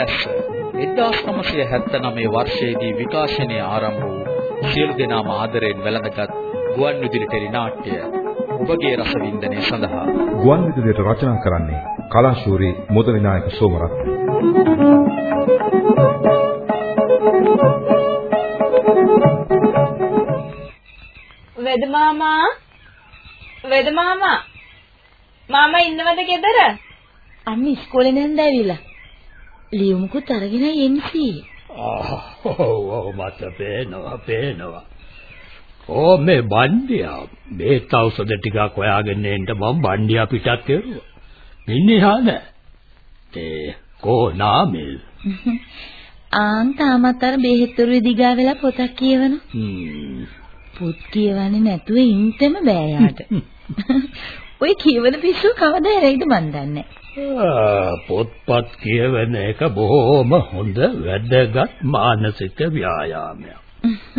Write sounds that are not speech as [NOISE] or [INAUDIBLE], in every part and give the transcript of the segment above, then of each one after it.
පැලැස්ස. 1979 වර්ෂයේදී විකාශනය ආරම්භ වූ සියලු දෙනාම ආදරයෙන් වැළඳගත් ගුවන් විදුලි ටෙලි නාට්‍ය ඔබගේ රසවින්දනය සඳහා. ගුවන් විදුලියට රචනා කරන්නේ කලාශූරී මුදලි නායක සෝමරත්න. වෙද මාමා? වෙද මාමා? මාමා ඉන්නවද ගෙදර? අන්න ඉස්කෝලේ නැන්ද ඇවිල්ලා ලියුමකුත් අරගෙන MC ඔව් ඔව් මට පේනවා පේනවා. ඕ මේ බණ්ඩියා. මේ තවුසද ටිකක් හොයාගෙන එන්න මම බණ්ඩියා පිටත් කෙරුවා. මිනිහා නෑ. ඒ කෝ නාමල්? ආන් තාමත් අර බෙහෙත්තුරු දිගා වෙලා පොතක් කියවන. පොත් කියවන්නේ නැතුව ඉන්නම බෑ යාට. [LAUGHS] ඔය කියවන පිස්සු කවදා ඇරෙයිද මන් දන්නේ පොත්පත් කියවන එක බොහොම හොඳ වැදගත් මානසික ව්‍යායාමයක්.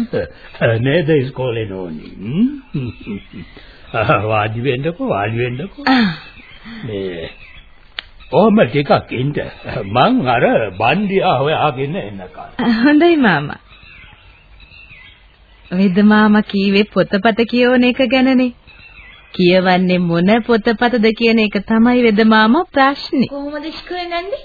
[LAUGHS] නේද ඉස්කෝලේ නෝනි? [LAUGHS] වාඩි වෙන්නකෝ වාඩි වෙන්නකෝ. මේ ඔහම ටිකක් ඉන්න. මං අර බණ්ඩියා හොයාගෙන එන්නකල්. හොඳයි මාමා. වෙද මාමා කීවේ පොතපත කියවන එක ගැනනේ. කියවන්නේ මොන පොතපතද කියන එක තමයි වෙද මාමා ප්‍රශ්නේ. කොහොමද ඉස්කෝලේ නැන්නේ?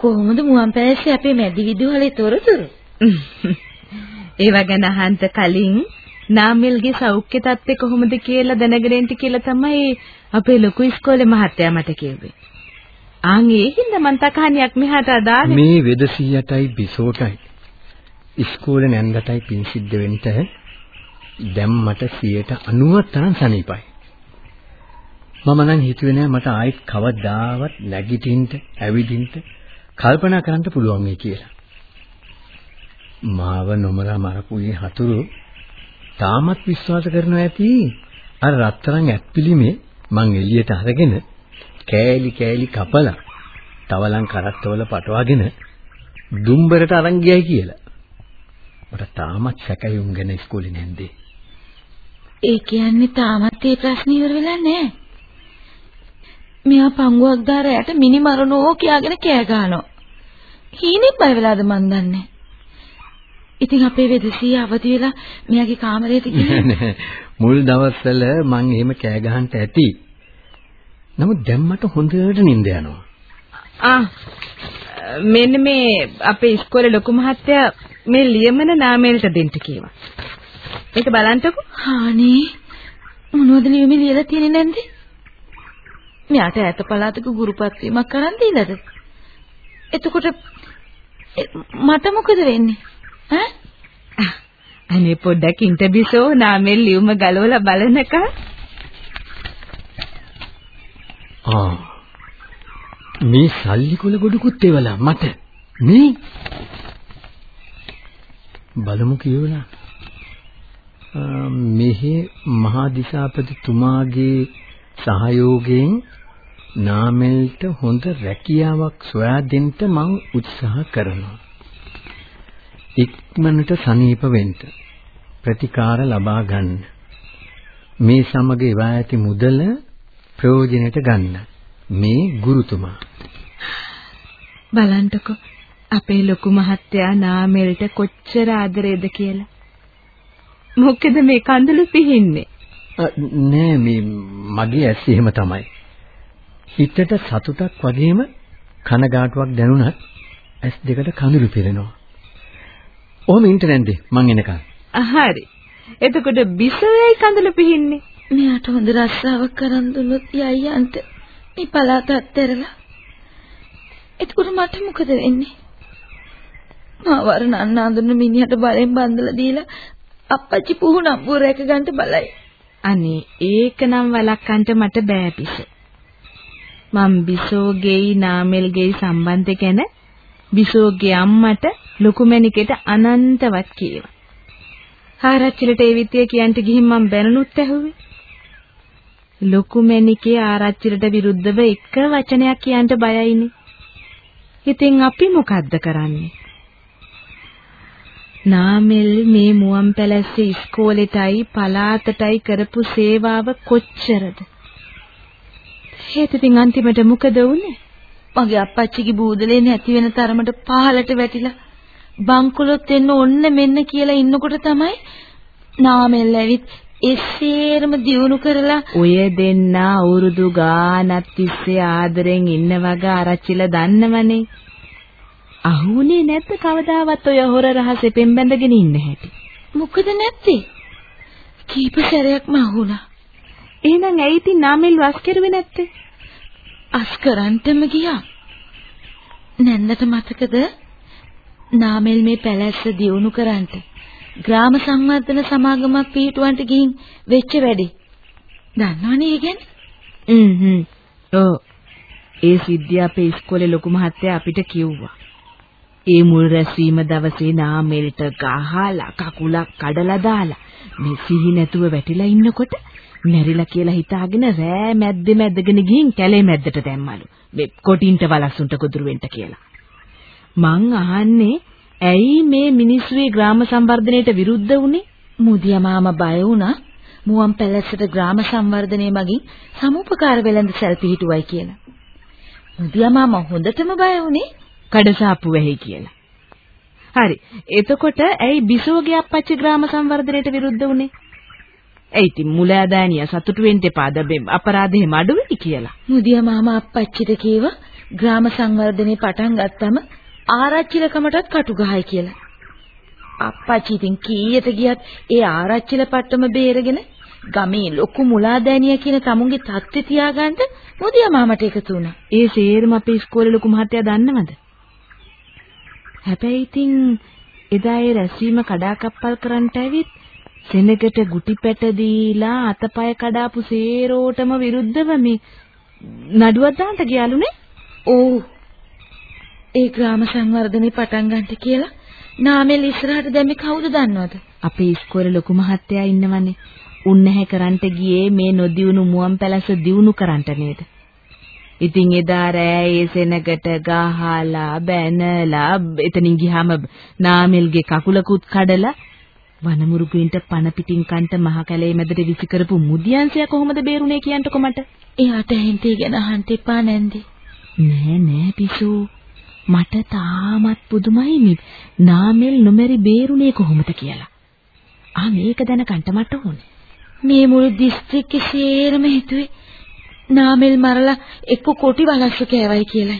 කොහොමද මුවන් පැලසේ අපේ මැදි විදුහලේ තොරතුරු? [LAUGHS] ඒව ගැන අහන්න කලින් නාමල්ගේ සෞඛ්‍ය තත්ත්වය කොහොමද කියලා දැනගෙන ඉන්න කියලා තමයි අපේ ලොකු ඉස්කෝලේ මහත්තයා මට කිව්වේ. ආන් ඒකින්ද මං තකහනියක් මෙහාට අදාළේ. මේ වෙදසියටයි බිසෝටයි ඉස්කෝලේ නැන්දටයි පින් සිද්ධ වෙන්න දැන් මට 90ක් තරම් සනීපයි. මම නම් හිතුවේ නෑ මට ආයෙත් කවදාවත් නැගිටින්න, ඇවිදින්න, කල්පනා කරන්න පුළුවන් වෙයි කියලා. මාව නොමරා මරපුයේ හතුරු තාමත් විශ්වාස කරනවා ඇති අර රත්තරන් ඇත්පිලිමේ මං එළියට අරගෙන කෑලි කෑලි කපලා තවලන් කරත්තවල පටවාගෙන දුම්බරට අරන් ගියයි කියලා. මට තාමත් සැකයි උන් ගැන ඉස්කෝලේ නැන්දේ. ඒ කියන්නේ තාමත් ඒ ප්‍රශ්නේ ඉවර වෙලා නැහැ. මෙයා පංගුවක් දාරයට මිනි මරනෝ කියාගෙන කෑ ගහනවා. හීනෙක් බය වෙලාද මන් දන්නේ. ඉතින් අපේ වෙදසිය අවදි වෙලා මෙයාගේ කාමරයට ගිහින් [LAUGHS] මුල් දවස්වල මං එහෙම කෑ ගහන්න ඇති. නමුත් දැන් මට හොඳට නිින්ද යනවා. ආ මෙන්න මේ අපේ ඉස්කෝලේ ලොකු මහත්තයා මේ ලියමන නාමයට දෙන්න කිව්වා. ඒක බලන්නකෝ. හානේ මොනවද ලියුමේ ලියලා තියෙන්නේ නැන්ද? මෙයාට ඈත පළාතක ගුරුපත් වීමක් කරන් දීලාද? එතකොට මට මොකද වෙන්නේ? ඈ? අනේ පොඩ්ඩක් ඉන්ටර්වියුසෝ නාමෙල් ලියුම ගලවලා බලනකම්. ආ මේ සල්ලි කුල ගොඩකුත් ඒවලා මට මේ බලමු කියවලා මෙහි මහා දිසාපතිතුමාගේ සහයෝගයෙන් නාමල්ට හොඳ රැකියාවක් සොයා දෙන්න මං උත්සාහ කරනවා. ඉක්මනට සනීප වෙන්න ප්‍රතිකාර ලබා ගන්න. මේ සමග එවා ඇති මුදල ප්‍රයෝජනෙට ගන්න. මේ ගුරුතුමා. බලන්නකෝ අපේ ලොකු මහත්තයා නාමෙල්ට කොච්චර ආදරේද කියලා. මොකද මේ කඳුළු පිහින්නේ? නෑ මේ මගේ ඇස් එහෙම තමයි. හිතට සතුටක් වගේම කනගාටුවක් දැනුණත් ඇස් දෙකට කඳුළු පිරෙනවා. ඔහොම ඉන්ටර්නෙට් මං එනකන්. හරි. එතකොට බිසවයි කඳුළු පිහින්නේ. මෙයාට හොඳ රස්සාවක් කරන් දුන්නොත් යයියන්ට මේ පළාත අත්හැරලා. එතකොට මට මොකද වෙන්නේ? මාව අර නන්න අඳුන මිනිහට බලෙන් බන්දලා දීලා අප්පච්චි පුහුණම්බුව රැක ගන්න බලයි. අනේ ඒකනම් වළක්වන්න මට බෑ පිස. මම් බිසෝගේයි නාමල්ගේයි සම්බන්ධය ගැන බිසෝගේ අම්මට ලොකුමැණිකේට අනන්තවත් කීවා. ආරච්චිලට ඒ විදිය කියන්ට ගිහින් මම බැනනුත් ඇහුවේ. ලොකුමැණිකේ ආරච්චිලට විරුද්ධව එක වචනයක් කියන්න බයයිනේ. ඉතින් අපි මොකද්ද කරන්නේ? නාමල් මේ මුවන් පැලැස්සේ ඉස්කෝලේටයි පලාතටයි කරපු සේවාව කොච්චරද? හේතුකින් අන්තිමට මොකද වුනේ? මගේ අප්පච්චිගේ බූදලේ නැති වෙන තරමට පහලට වැටිලා බංකොලොත් එන්න ඔන්න මෙන්න කියලා ඉන්නකොට තමයි නාමෙල් ඇවිත් එසේරම දියුණු කරලා ඔය දෙන්න අවුරුදු ගානක් තිස්සේ ආදරෙන් ඉන්න වගේ ආරච්චිලා දන්නවනේ. අහුනේ නැද්ද කවදාවත් ඔය හොර රහසේ පෙම්බැඳගෙන ඉන්න හැටි? මොකද නැත්තේ? කීප සැරයක්ම අහුණා. එහෙනම් ඇයි ඉතින් නාමෙල් වස් කෙරුවේ නැත්තේ? අස් කරන්ටම ගියා. නැන්දට මතකද? නාමෙල් මේ පැලැස්ස දියුණු කරන්ට ග්‍රාම සංවර්ධන සමාගමක් පිහිටුවන්ට ගිහින් වෙච්ච වැඩේ. දන්නවනේ ඒ ගැන? හ්ම් හ්ම්. ඔව්. ඒ සිද්ධිය අපේ ඉස්කෝලේ ලොකු මහත්තයා අපිට කිව්වා. ඒ මුල් රැස්වීම දවසේ නාමෙල්ට ගහලා කකුලක් කඩලා දාලා මේ සිහි නැතුව වැටිලා ඉන්නකොට මැරිලා කියලා හිතාගෙන රෑ මැද්දේ මැද්දගෙන ගිහින් කැලේ මැද්දට දැම්මලු. මේ කොටින්ට වලස්සුන්ට කුදුරු වෙන්න කියලා. මං අහන්නේ ඇයි මේ මිනිස්සුගේ ග්‍රාම සංවර්ධනයට විරුද්ධ වුනේ? මුදියා මාමා බය වුණා. මුවන් පැලැස්සට ග්‍රාම සංවර්ධනය මගින් සමුපකාර වෙළඳ සැල් පිහිටුවයි කියලා. මුදියා මාමා හොඳටම බය වුණේ කඩසාප්පු වෙහි කියලා. හරි. එතකොට ඇයි බිසෝගේ අප්පච්චි ග්‍රාම සංවර්ධනයට විරුද්ධ වුනේ? ඇයි ඉතින් මුලෑදෑනිය සතුටු වෙන්න එපා ද අපරාධෙම අඩු වෙයි කියලා. මුදියා මාමා අප්පච්චිට කීවා ග්‍රාම සංවර්ධනේ පටන් ගත්තම ආරච්චිලකමටත් කටු ගහයි කියලා. අප්පච්චි ඉතින් කීයට ගියත් ඒ ආරච්චිල පට්ටම බේරගෙන ගමේ ලොකු මුලාදෑනිය කියන තමුන්ගේ තත්ත්වය තියාගන්න මුදියා මාමට එකතු වුණා. ඒ සේරම අපේ ඉස්කෝලේ ලොකු මහත්තයා දන්නවද? හැබැයි ඉතින් එදා ඒ රැස්වීම කඩාකප්පල් කරන්නට ඇවිත් සෙනගට ගුටි පැට දීලා අතපය කඩාපු සේරෝටම විරුද්ධව මේ නඩුවක් දාන්න ගියාලුනේ. ඔව්. ඒ ග්‍රාම සංවර්ධනේ පටන් ගන්නට කියලා නාමෙල් ඉස්සරහට දැම්මේ කවුද දන්නවද? අපේ ඉස්කෝලේ ලොකු මහත්තයා ඉන්නවනේ. උන්නැහැ කරන්ට ගියේ මේ නොදියුණු මුවන් පැලස දියුණු කරන්ට නේද? ඉතින් එදා රෑ ඒ සෙනගට ගහලා බැනලා එතනින් ගියාම නාමෙල්ගේ කකුලකුත් කඩලා වනමුරුගුන්ට පණ පිටින් කන්ට මහ කැලේ මැදට විසි කරපු මුදියන්සය කොහොමද බේරුනේ කියන්ටකො මට? එයාට හින්ටි ගැන අහන්න එපා නැන්දේ. නෑ නෑ පිසු. මට තාමත් පුදුමයි මේ නාමෙල් නොමැරි බේරුනේ කොහොමද කියලා. ආ මේක දැනගන්න මට ඕනේ. මේ මුළු දිස්ත්‍රික්කේ සේරම හිතුවේ නාමෙල් මරලා එක්ක කොටි වලස්ස කෑවයි කියලයි.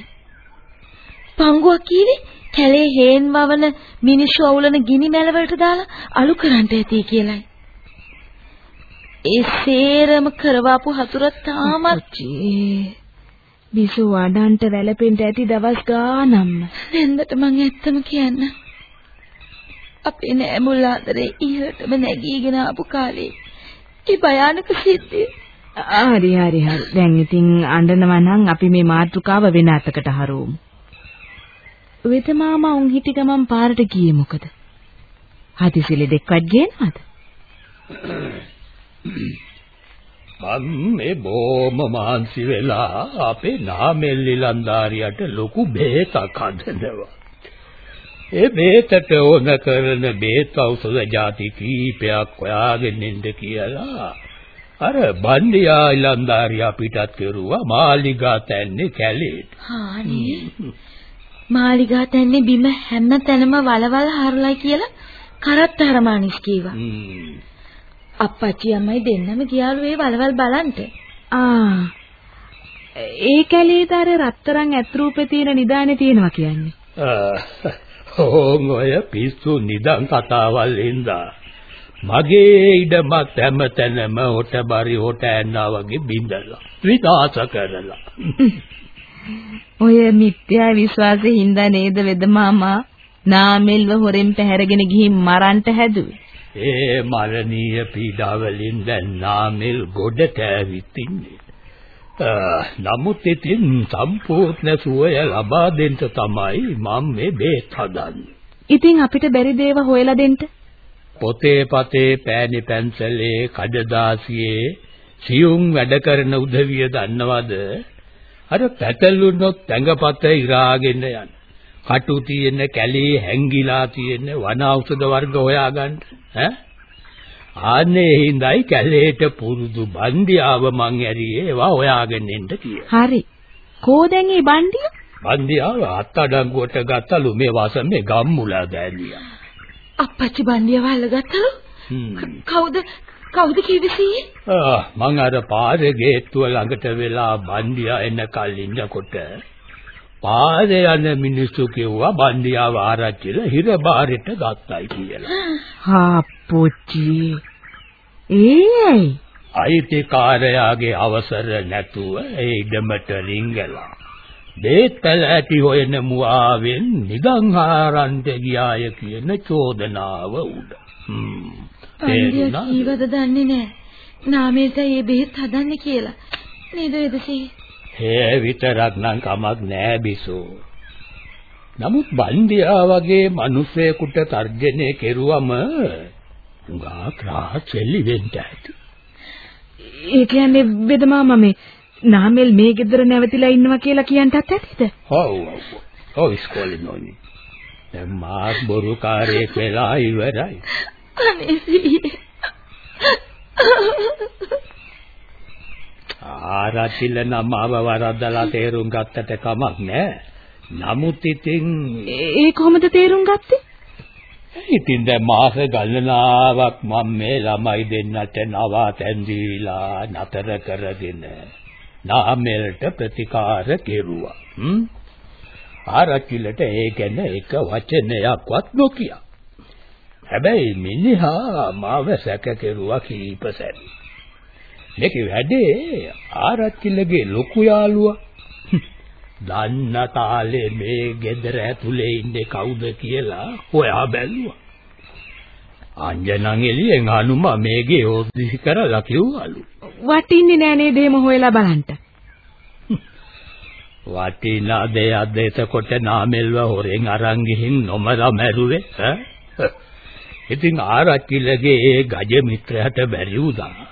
පංගුවක් කීවේ කැලේ හේන් වවන මිනිස්සු අවුලන ගිනි මැල වලට දාලා අලු කරන්ට ඇති කියලයි. ඒ සේරම කරවාපු හතුර තාමත් බිසු වඩන්ට වැළපෙන්න ඇති දවස් ගානම්ම. දෙන්නට මං ඇත්තම කියන්න. අපේ නෑ මුල් ආදරේ ඉහළටම නැගීගෙන ආපු කාලේ. ඒ භයානක සිද්ධිය. හරි හරි හරි. දැන් ඉතින් අඬනවා නම් අපි මේ මාතෘකාව වෙන අතකට හරවමු. වෙත මාමා උන් හිටි ගමන් පාරට ගියේ මොකද? හදිසිලි දෙක්වත් ගේනවද? මම මේ බොම මාන්සි වෙලා අපේ නාමෙල්ලි ලන්දාරියට ලොකු බේතක් හදනවා. ඒ බේතට ඕන කරන බේත ඖෂධ ಜಾති කීපයක් හොයාගෙන ඉන්න කියලා අර බණ්ඩියා ඉලන්දාරියා පිටත් කෙරුවා මාලිගා තැන්නේ කැලේට. හානේ. මාලිගා තැන්නේ බිම හැම තැනම වලවල් හරලයි කියලා කරත් හරමානිස් කීවා. අප්පච්චි අම්මයි දෙන්නම ගියාලු ඒ වලවල් බලන්ට. ආ. ඒ කැලේද අර රත්තරන් ඇත්රූපේ තියෙන නිදානේ තියෙනවා කියන්නේ. ඕන් ඔය පිස්සු නිදන් කතාවල් හින්දා මගේ ඉඩමත් හැමතැනම හොට බරි හොට ඇන්නා වගේ බින්දලා විනාශ කරලා ඔය මිත්‍යා විශ්වාසෙ හින්දා නේද වෙද මාමා නාමෙල්ව හොරෙන් පැහැරගෙන ගිහින් මරන්ට හැදුවේ ඒ මරණීය පීඩාවලින් දැන් නාමෙල් ගොඩට ඇවිත් ඉන්නේ. නමුත් ඉතින් සම්පූර්ණ සුවය ලබා දෙන්න තමයි මම මේ බේත් හදන්නේ. ඉතින් අපිට බැරි දේව හොයලා දෙන්න. පොතේ පතේ පෑනි පැන්සලේ කඩදාසියේ සියුම් වැඩ කරන උදවිය දන්නවද? අර පැතලුනොත් ඇඟපත ඉරාගෙන යන. කටු තියෙන කැලේ හැංගිලා තියෙන වන ඖෂධ වර්ග හොයාගන්න ඈ ආන්නේ හිඳයි කැලේට පුරුදු බන්දියාව මං ඇරියේ ඒවා හොයාගෙන එන්න කියලා. හරි. කෝ දැන් මේ බන්දිය? බන්දියාව අත්අඩංගුවට ගත්තලු මේ වාසමේ ගම්මුලා දැලියා. අප්පච්චි බණ්ඩියව අල්ලගත්තලු. කවුද කවුද කිවිසී? ආ මං අර පාරේ ගේට්ටුව ළඟට වෙලා බන්දියා එන කල් ඉන්නකොට පාරේ යන මිනිස්සු කිව්වා බන්දියාව ආරච්චිල හිර බාරෙට ගත්තයි කියලා. හාපොච්චි ඒයි අයිතිකාරයාගේ අවසර නැතුව ඒ ඉඩමට රිංගලා දේත් පැල ඇති හොයන මුවාවෙන් නිගන් හාරන්ට ගියාය කියන චෝදනාව උඩ. හ්ම්. කීවද දන්නේ නැහැ. නාමයට ඒ බෙහෙත් හදන්න කියලා. නේද එදසී? ඒ විතරක් නම් කමක් නෑ බිසෝ. නමුත් බන්දියා වගේ මිනිසෙකුට තර්ජනය කෙරුවම උඟා ක්‍රාසෙලි වෙන්න ඇති. ඒ කියන්නේ බෙදමාම මේ නාමල් මේ ගෙදර නැවතිලා ඉන්නවා කියලා කියන්ටත් ඇතිද? ඔව් ඔව්. ඔව් ඉස්කෝලේ නෝනි. දැන් මාත් බොරුකාරයෙක් වෙලා ඉවරයි. අනේ සීයේ. ආරච්චිල නම ආව වරද්දලා තේරුම් ගත්තට කමක් නෑ. නමුත් ඉතින් ඒ කොහොමද තේරුම් ගත්තේ? ඉතින් දැන් මාස ගණනාවක් මම මේ ළමයි දෙන්නට නවාතැන් දීලා නතර කරගෙන නාමෙල්ට ප්‍රතිකාර කෙරුවා. හ්ම්? ආරච්චිලට ඒ ගැන එක වචනයක්වත් නොකිය. හැබැයි මිනිහා මාව සැක කෙරුවා කීප සැරේ. මේක වැඩේ ආරච්චිලගේ ලොකු යාළුවා. දන්න තාලේ මේ ගෙදර ඇතුලේ ඉන්නේ කවුද කියලා හොයා බැලුවා. අංජනන් එළියෙන් හනුමා මේගේ ඕදිසි කරලා කිව්වලු. වටින්නේ නෑ නේද එහෙම හොයලා බලන්න. වටිනා දෙයක්ද එතකොට නාමෙල්ව හොරෙන් අරන් ගිහින් නොමලා මැරුවේ ඈ ඉතින් ආරච්චිලගේ ඒ ගජ මිත්‍රයාට බැරි වුණා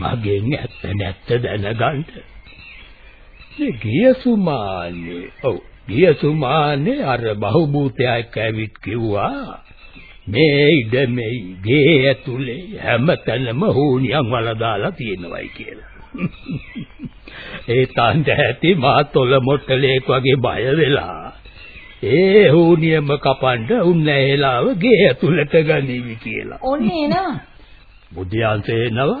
මගෙන් ඇත්ත නැත්ත දැනගන්න මේ ගියසුමානේ ඔව් ගියසුමානේ අර බහුබූතයා එක්ක ඇවිත් කිව්වා මේ ඉඩමේ ගේ ඇතුලේ හැමතැනම හුනියන් වල දාලා තියෙනවයි කියලා ඒ තන්ට ඇති මා තොල මොට්ටලෙක් වගේ බය වෙලා ඒ හුනියම කපන්න උන්නැහෙලාව ගේ ඇතුළට ගනිවි කියලා. ඔන්නේ එනවා. බුද්ධියන්සේ එනවා.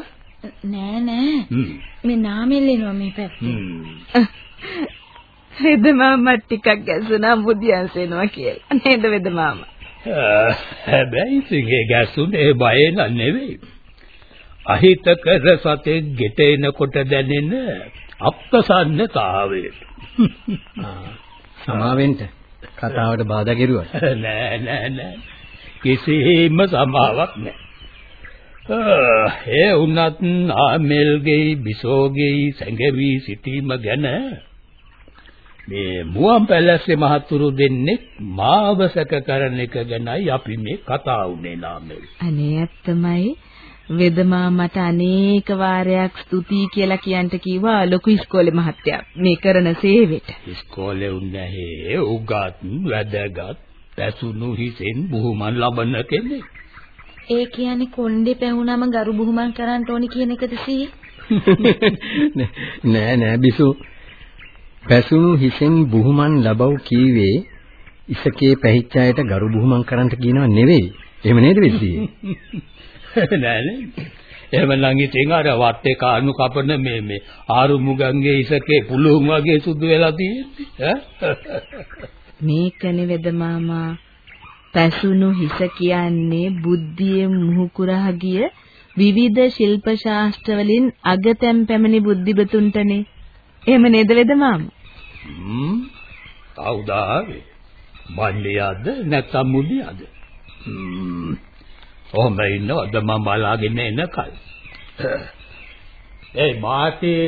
නෑ නෑ. මේ නාමෙල් එනවා මේ පැත්තේ. හ්ම්. [LAUGHS] වෙදමාමා ටිකක් ගැසුණා බුදියන්ස් එනවා කියලා. නේද වෙදමාමා? ආ, හැබැයි ඒ ගැසුනේ බය නන් නෙවෙයි. අහිතකර සතෙක් ගෙට එනකොට දැනෙන අප්‍රසන්නතාවයට. සමාවෙන්න කතාවට බාධා කෙරුවා. නෑ නෑ නෑ කිසිම සමාවක් නෑ. ඒ උනත් ආමෙල්ගේ බිසෝගේ සැඟවි සිටීම ගැන මේ මුවන් පැලස්සේ මහතුරු දෙන්නේ මාවසක කරන එක ගැනයි අපි මේ කතා වුනේ නාමෙල්. අනේ ඇත්තමයි වෙදමාමට අනේක වාරයක් ස්තුතියි කියලා කියන්ට කිව්වා ලොකු ඉස්කෝලේ මහත්තයා මේ කරන සේවෙට. ඉස්කෝලේ උන්නේ උගත් වැදගත් පැසුණු හිසෙන් බුහුමන් ලබන කෙනෙක්. ඒ කියන්නේ කොණ්ඩේ පැහුනම ගරු බුහුමන් කරන්න ඕනි කියන එකද සී? [LAUGHS] නෑ නෑ බිසු. පැසුණු හිසෙන් බුහුමන් ලැබව් කීවේ ඉසකේ පැහිච්ච අයට ගරු බුහුමන් කරන්නට කියනව නෙවෙයි. එහෙම නේද විශ්ී? [LAUGHS] නෑනේ. එහෙමනම් ඉතින් අර වත්තේ කාණු කපන මේ මේ ආරු මුගන්ගේ ඉසකේ පුළුන් වගේ සුදු වෙලා තියෙන්නේ. [LAUGHS] මේකනේ වෙදමාමා පැසුණු හිස කියන්නේ බුද්ධියේ මුහුකුරා ගිය විවිධ ශිල්ප ශාස්ත්‍ර වලින් අගතැම් පැමිණි බුද්ධිබතුන්ටනේ. එහෙම නේද වෙදමාමා? හ්ම්. කවුද ආවේ? බණ්ඩියද නැත්නම් මුදියද? හ්ම්. ඔහම ඉන්නවද මම බලාගෙන එනකල්. ඒ මාතේ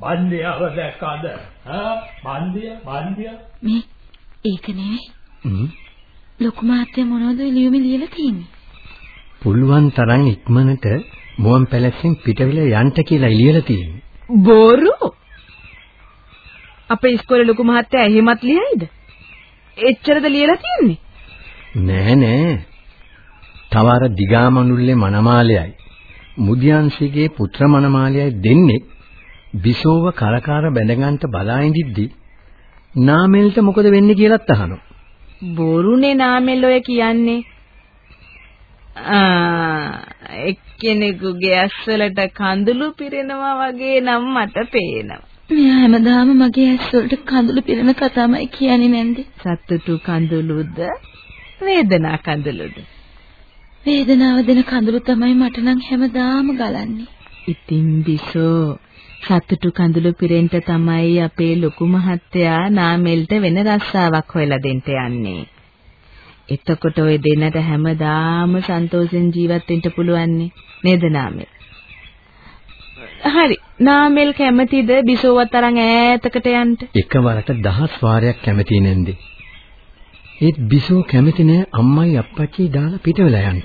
බණ්ඩියව දැක්කද? හා බණ්ඩිය බණ්ඩිය මේ ඒක නෙවෙයි. හ්ම්. ලොකු මාත්‍ය මොනවද ලියුමේ ලියලා තියෙන්නේ? පුළුවන් තරම් ඉක්මනට මුවන් පැලැස්සෙන් පිටවිල යන්න කියලා එළියලා තියෙනවා. බොරු. අපේ ඉස්කෝලේ ලොකු මහත්තයා එහෙමත් ලියයිද? එච්චරද ලියලා තියෙන්නේ? නෑ නෑ. තව අර දිගාමනුල්ලේ මනමාලයයි මුදියන්සිගේ පුත්‍ර මනමාලයයි දෙන්නේ බිසෝව කරකාර බැඳගන්ට බලා ඉඳිද්දි නාමෙල්ට මොකද වෙන්නේ කියලාත් අහනවා. බොරුනේ නාමෙල් ඔය කියන්නේ. ආ එක්කෙනෙකුගේ ඇස්වලට කඳුළු පිරෙනවා වගේ නම් මට පේනවා. මෙයා හැමදාම මගේ ඇස් වලට කඳුළු පිරෙන කතාමයි කියන්නේ නැන්ද? සතුටු කඳුළුද වේදනා කඳුළුද? වේදනාව දෙන කඳුළු තමයි මට නම් හැමදාම ගලන්නේ. ඉතින් බිසෝ සතුටු කඳුළු පිරෙන්න තමයි අපේ ලොකු මහත්තයා නාමෙල්ට වෙන රස්සාවක් හොයලා දෙන්න යන්නේ. එතකොට ওই දෙන්නට හැමදාම සන්තෝෂෙන් ජීවත් වෙන්න පුළුවන් නේද නාමෙල්? හරි. නාමෙල් කැමතිද බිසෝවත් අරන් ඈතකට යන්න? එකවරට දහස් වාරයක් කැමති නැන්දේ. ඒත් බිසෝ කැමති නෑ අම්මයි අප්පච්චි දාලා පිට වෙලා යන්න.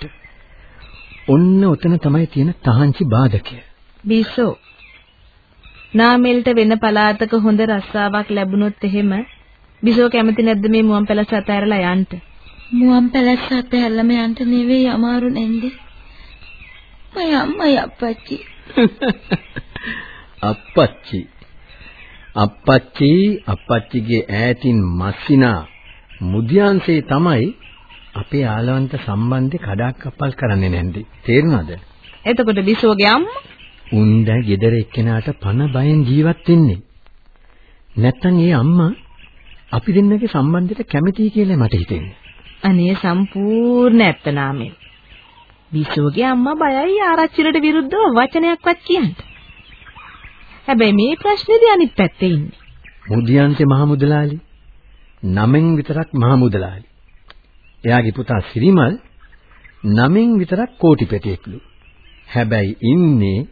ඔන්න ඔතන තමයි තියෙන තහංචි බාධකය. බිසෝ නාමෙල්ට වෙන පළාතක හොඳ රස්සාවක් ලැබුණොත් එහෙම බිසෝ කැමති නැද්ද මේ මුවන් පැලස අතහැරලා යන්න? මුවන් පැලස අතහැරලාම යන්න නෙවෙයි අමාරු නැන්දේ. මම අම්මයි අප්පච්චි අප්පච්චි අප්පච්චි අප්පච්චිගේ ඈතින් මස්සිනා මුදියන්සේ තමයි අපේ ආලවන්ත සම්බන්ධේ කඩාකප්පල් කරන්නේ නැන්දි. තේරුණාද? එතකොට බිසෝගේ අම්මා උන් දැන් ගෙදර එක්කෙනාට පණ බයෙන් ජීවත් වෙන්නේ. නැත්තම් ඒ අම්මා අපි දෙන්නගේ සම්බන්ධයට කැමතියි කියලා මට හිතෙන්නේ. අනේ සම්පූර්ණ ඇත්ත නාමයෙන්. බිසෝගේ අම්මා බයයි ආරච්චිලට විරුද්ධව වචනයක්වත් කියන්න. හැබැයි මේ ප්‍රශ්නේදී අනිත් පැත්තේ ඉන්නේ. මුදියන්සේ මහමුදලාලි නමෙන් විතරක් මහමුදලාලි. එයාගේ පුතා සිරිමල් නමෙන් විතරක් කෝටිපතියෙක්ලු. හැබැයි ඉන්නේ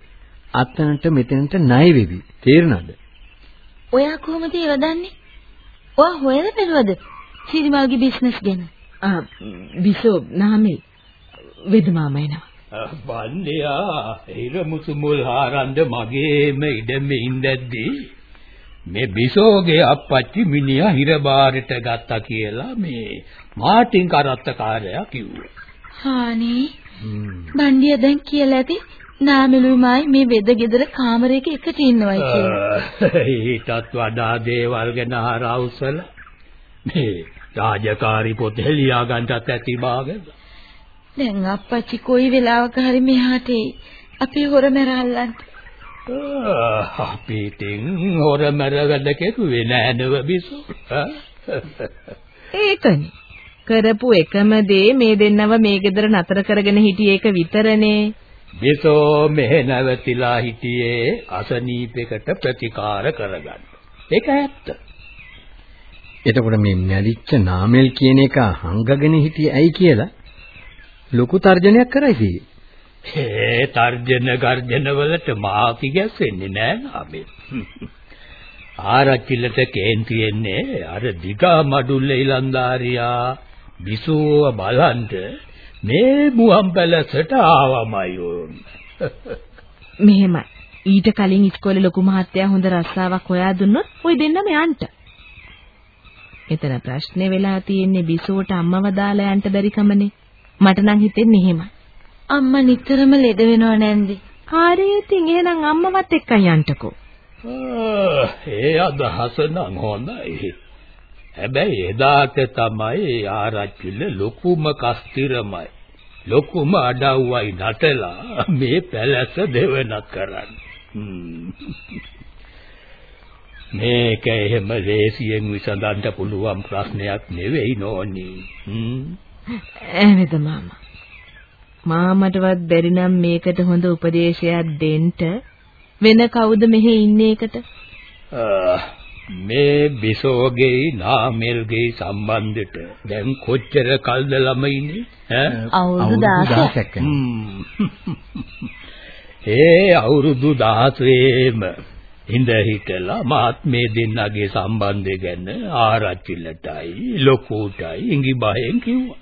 අතනට මෙතනට ණය වෙවි. තේරුණාද? ඔයා කොහොමද ඒව දන්නේ? ඔයා හොයලා බලවද? සිරිමල්ගේ බිස්නස් ගැන. ආ බිසෝ නාමේ වෙදමාම එනවා. බන්දියා හිරමුතු මුල් හාරන්ද මගේම ඉඩමේ ඉඳද්දී මේ බිසෝගේ අප්පච්චි මිනිහා හිරබාරට ගත්තා කියලා මේ මාටින් කරත්තකාරයා කිව්වා. හානේ. බණ්ඩිය දැන් කියලා ඇති නාමලුයිමයි මේ වෙද ගෙදර කාමරයක එකට ඉන්නවයි කියලා. ඊටත් වඩා දේවල් ගැන හරවුසල මේ රාජකාරි පොත හෙලියා ගන්නත් ඇති බාගෙන. දැන් අප්පච්චි කොයි වෙලාවක හරි මෙහාට එයි. අපි හොරමර අල්ලන්න. අපි තින් හොරමර වැඩ කෙරුවේ නෑ නව බිසෝ. [LAUGHS] ඒකනේ. කරපු එකම දේ මේ දෙන්නව මේ ගෙදර නතර කරගෙන හිටියේ ඒක විතරනේ. බිසෝ මෙහෙ නැවතිලා හිටියේ අසනීපයකට ප්‍රතිකාර කරගන්න. ඒක ඇත්ත. එතකොට මේ මැරිච්ච නාමල් කියන එක හංගගෙන හිටියේ ඇයි කියලා ලොකු තර්ජනයක් කරයි ඒ තර්ජන ගර්ජන වලට මාපි ගැස්සෙන්නේ නෑ නාමේ. ආරච්චිලට කේන්තියෙන්නේ අර දිගා මඩුල්ල ඉලන්දාරියා බිසෝව බලන්ට මේ මුවන් පැලසට ආවමයි ඕන්. මෙහෙමයි. ඊට කලින් ඉස්කෝලේ ලොකු මහත්තයා හොඳ රස්සාවක් හොයා දුන්නොත් ওই දෙන්නම යන්න. එතන ප්‍රශ්නේ වෙලා තියෙන්නේ බිසෝට අම්මව දාලා යන්න බැරි කමනේ. මට නම් හිතෙන්නේ එහෙමයි. අම්මා නිතරම ලෙඩ වෙනව නැන්දි. ඉතින් එහෙනම් අම්මවත් එක්කන් යන්නකෝ. ඒ අදහස නම් හොඳයි. හැබැයි එදාට තමයි ආරච්චිල ලොකුම කස්තිරමයි. ලොකුම අඩව්වයි නටලා මේ පැලැස දෙවනත් කරන්නේ. මේක එහෙම ලේසියෙන් විසඳන්න පුළුවන් ප්‍රශ්නයක් නෙවෙයි නෝනි. එහෙමද මාමා. මාමටවත් බැරි නම් මේකට හොඳ උපදේශයක් දෙන්න වෙන කවුද මෙහි ඉන්නේ එකට? මේ බිසෝගේ නාමල්ගේ සම්බන්ධෙට දැන් කොච්චර කල්ද ළමයිනේ? ඈ? අවුරුදු 16ක් ඒ අවුරුදු 16ෙම ඉඳ හිටලා මාත් මේ දෙන්නගේ සම්බන්ධය ගැන ආරච්චිලටයි ලොකුටයි ඉඟි බයෙන් කිව්වා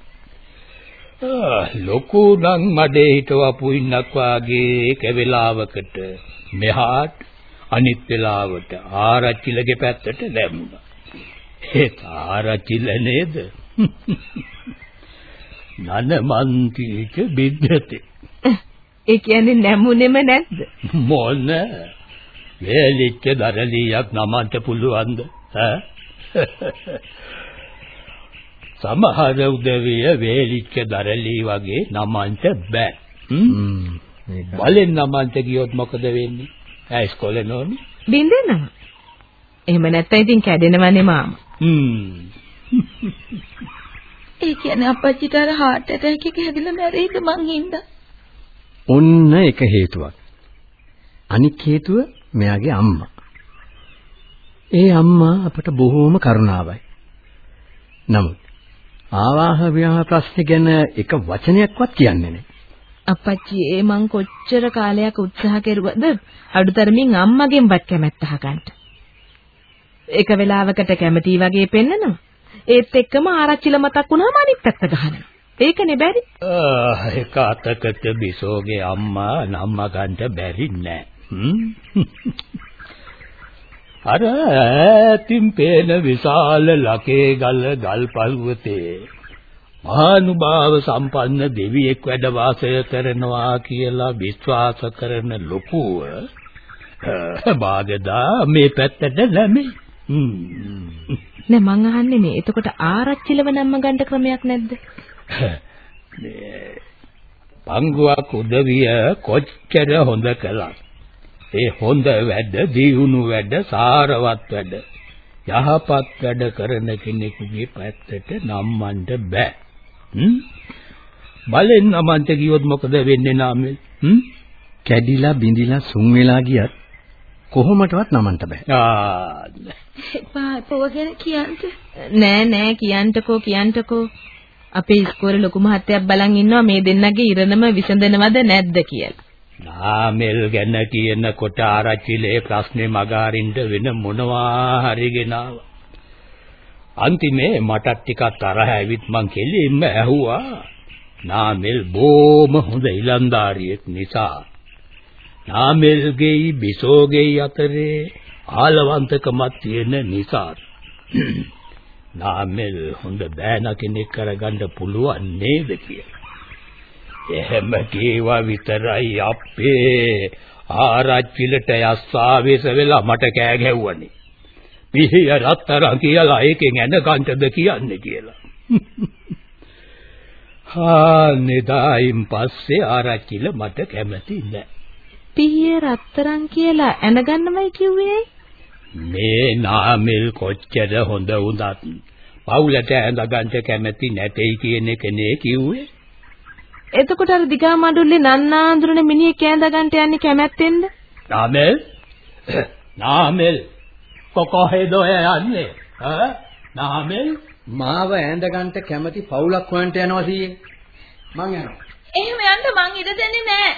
ලොකු නම් මඩේ හිටවපු ඉන්නක් වාගේ කැවෙලාවකට මෙහාට අනිත් වෙලාවට ආරච්චිලගේ පැත්තට දැම්මා. ඒක ආරච්චිල නේද? [LAUGHS] නන මන්තිච බිද්දති. [LAUGHS] ඒ කියන්නේ නැමුනේම නැද්ද? [LAUGHS] මොන? වේලිච්ච දරලියක් නමන්න පුළුවන්ද? ඈ? සමහර උදවිය වේලිච්ච දරලී වගේ නමන්ට බෑ. බලෙන් නමන්ට ගියොත් මොකද වෙන්නේ? ඈ ඉස්කෝලේ නෝනි? බින්දෙනවා. එහෙම නැත්නම් ඉතින් කැඩෙනවනේ මාමා. හ්ම්. ඒ කියන්නේ අපච්චිට අර heart attack එක හැදිලා මැරෙයිද මං හින්දා. ඔන්න එක හේතුවක්. අනික් හේතුව මෙයාගේ අම්මා. ඒ අම්මා අපට බොහෝම කරුණාවයි. නමුත් ආවාහ විවාහ ප්‍රශ්න ගැන එක වචනයක්වත් කියන්නේ නැහැ. අපච්චි ඒ මං කොච්චර කාලයක් උත්සාහ කෙරුවද අඩුතරමින් අම්මගෙන්වත් කැමැත්ත අහගන්න. එක වෙලාවකට කැමැති වගේ පෙන්නනවා. ඒත් එක්කම ආරච්චිල මතක් වුණාම අනිත් පැත්ත ගහනවා. ඒකනේ බැරි. එක අතකට බිසෝගේ අම්මා නම්ම ගන්න බැරි නෑ. අර ඈතින් පේන විශාල ලකේ ගල ගල් පල්වතේ මහානුභාව සම්පන්න දෙවියෙක් වැඩ වාසය කරනවා කියලා විශ්වාස කරන ලොකුව බාගදා මේ පැත්තට නැමේ. නෑ මං අහන්නේ මේ. එතකොට ආරච්චිලව නම්ම ගන්න ක්‍රමයක් නැද්ද? [LAUGHS] මේ පංගුවක් උදවිය කොච්චර හොඳ කළත් ඒ හොඳ වැඩ දියුණු වැඩ සාරවත් වැඩ යහපත් වැඩ කරන කෙනෙකුගේ පැත්තට නම්මන්න බෑ හ්ම් බලෙන් නමන්ට ගියොත් මොකද වෙන්නේ නාමල් හ්ම් කැඩිලා බිඳිලා සුන් වෙලා ගියත් කොහොමටවත් නමන්න බෑ. ආ එපා එපා ගැන කියන්න. නෑ නෑ කියන්ටකෝ කියන්ටකෝ. අපේ ඉස්කෝලේ ලොකු මහත්තයක් බලන් ඉන්නවා මේ දෙන්නගේ ඉරණම විසඳනවද නැද්ද කියලා. නාමල් ගැන කියනකොට ආරච්චිලේ ප්‍රශ්නේ මගහරින්න වෙන මොනවා හරි ගෙනාව. අන්තිමේ මටත් ටිකක් තරහ ඇවිත් මං කෙලින්ම ඇහුවා. නාමල් බොම හොඳ ඉලන්දාරියෙක් නිසා. නාමල්ගේ බිසෝගේ අතරේ ආලවන්තකමක් තියෙන නිසා. නාමල් හොඳ බෑන කෙනෙක් කරගන්න පුළුවන් නේද කියලා. එහෙම කීවා විතරයි අපේ ආරච්චිලට යස්සාවේස වෙලා මට කෑ ගැහුවනේ. පිහිය රත්තරන් කියලා ඒකෙන් ඇන ගන්නද කියන්නේ කියලා. හා නෙදායින් පස්සේ ආරච්චිල මට කැමති නෑ. පිහිය රත්තරන් කියලා ඇනගන්නමයි කිව්වේ මේ නාමල් කොච්චර හොඳ වුණත් පවුලට ඇඳගන්න කැමති නැtei කියන එක නේ කිව්වේ. එතකොට අර දිගා මඩුල්ලේ නන්නාඳුරන මිනිහ කෑඳගන්ට යන්නේ කැමැත්තෙන්ද? නාමල් නාමල් කොකොහෙද ඔය යන්නේ? ඈ නාමල් මාව ඈඳ ගන්නට කැමති පවුලක් හොයන්ට යනවා සීයේ. මං යනවා. එහෙම යන්න මං ඉඩ දෙන්නේ නෑ.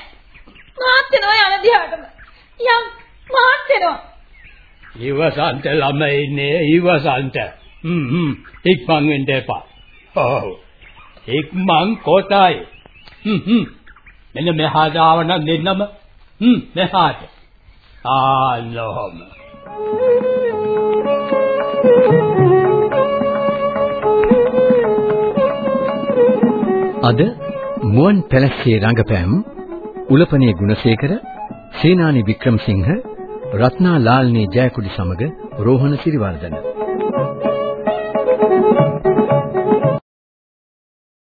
මාත් එනවා යන දිහාටම. යම් මාත් එනවා. ඉවසන්ත ළමයිනේ ඉවසන්ත. හ්ම් හ්ම් ඉක්මන් වෙන්න එපා. ඔව්. ඉක්මන් කොටයි. හ්ම් හ්ම්. මෙන්න මෙහාට ආවනම් දෙන්නම. හ්ම් මෙහාට. ආලෝම. අද මුවන් පැලස්සේ රංගපෑම් උලපනේ ගුණසේකර සේනානි වික්‍රමසිංහ රත්නා ලාල්නී ජයකුඩි සමග රෝහණ සිරිවර්ධන